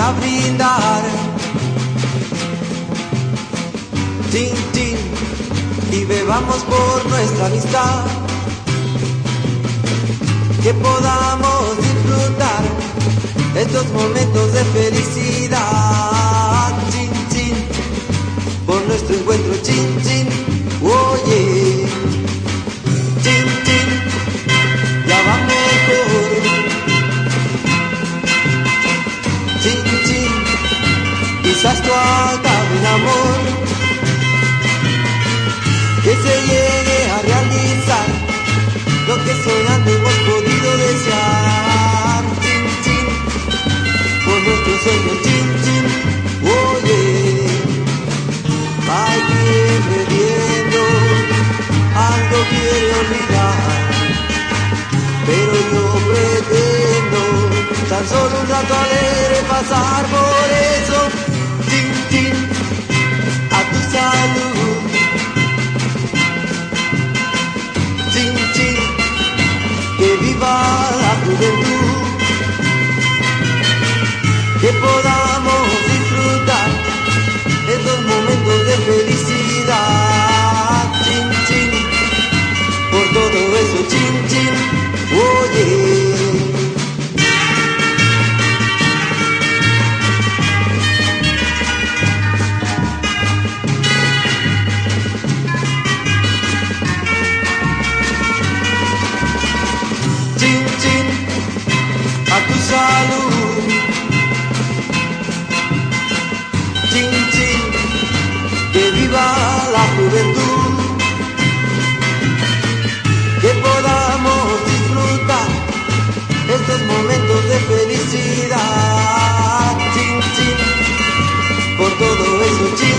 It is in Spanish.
a brindar. Tin, tin, y bebamos por nuestra amistad. Que podamos disfrutar estos momentos de felicidad. Chin, chin, por nuestro encuentro, chin, chin, amor. Que se llegue a realizar lo que soñando hemos podido desear. Chin, chin, por nuestro sueño, chin, chin, oye. Hay quien bebiendo, algo quiere olvidar. Pero yo pretendo tan solo un rato alegre pasar por eso. Que podamos disfrutar estos momentos de felicidad. Chin, por todo eso, chin, chin, oye. A tu salud. Chin, chin, que viva la juventud. Que podamos disfrutar estos momentos de felicidad. Chin, chin, por todo eso, chin,